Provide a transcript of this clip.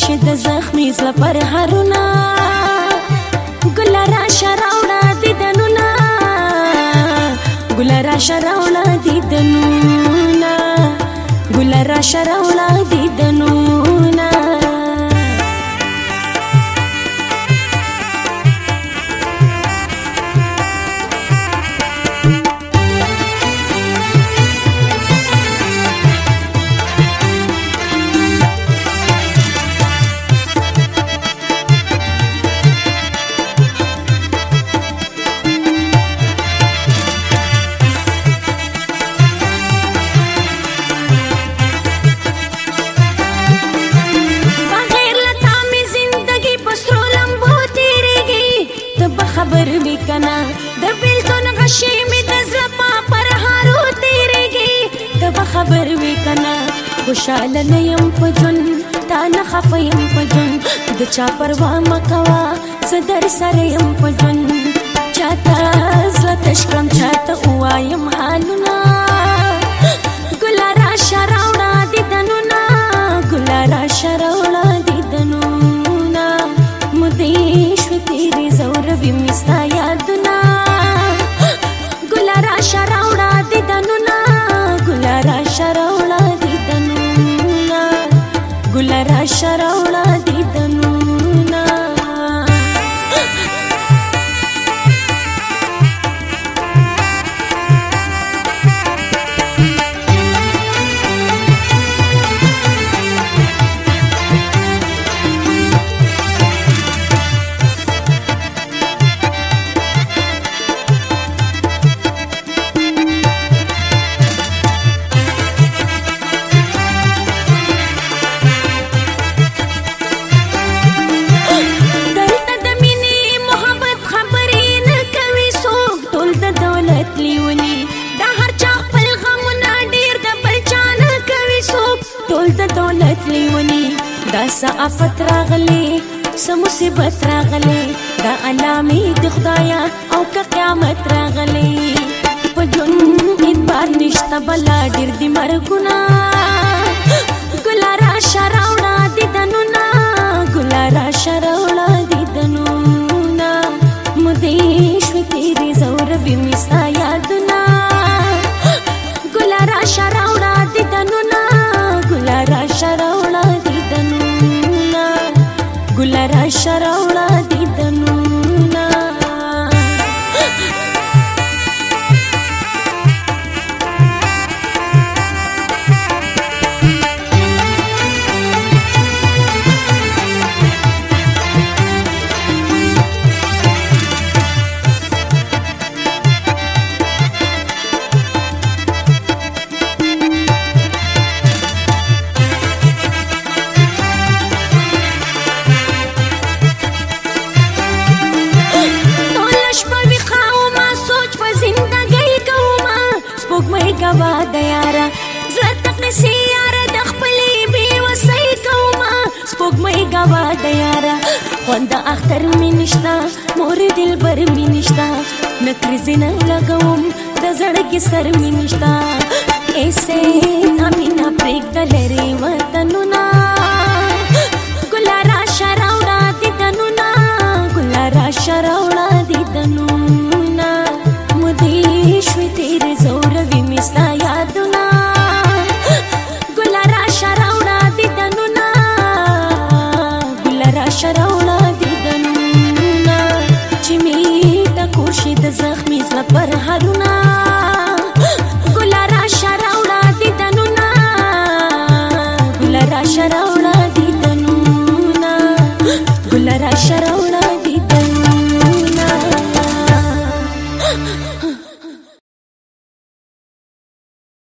شي د زخمي زله پر هرونه ګل را شراوړه د دنونه ګل را شراوړه د دنونه ګل را شراوړه د دنونه خوشاله نه يم په جون تا نه خفه يم په جون د چا پروا ما کوا زه در سره يم په جون چاته زه تشکم چاته وایم حالونه شراوړه دیدنو لیونی دا هر چا خپل غمونه ډیر د بل چا نه کوي څوک ټول د دولت لیونی دا څه افت راغلی څه مصیبت راغلی دا علامې د خدایا او که قیامت راغلی په ژوند کې بار نشته بلا ډیر دی مرګونه دیدنونه ګل را شراوړه سپوږمۍ غوا د یارا خوند اختر مې نشتا مور دل بر مې نشتا نکري زنه لګوم د زړه کې سر مې نشتا ایسه امینا پریک د لری وطنونا ګلارا شراوړه د تنونا ګلارا شراوړه பரம்பரை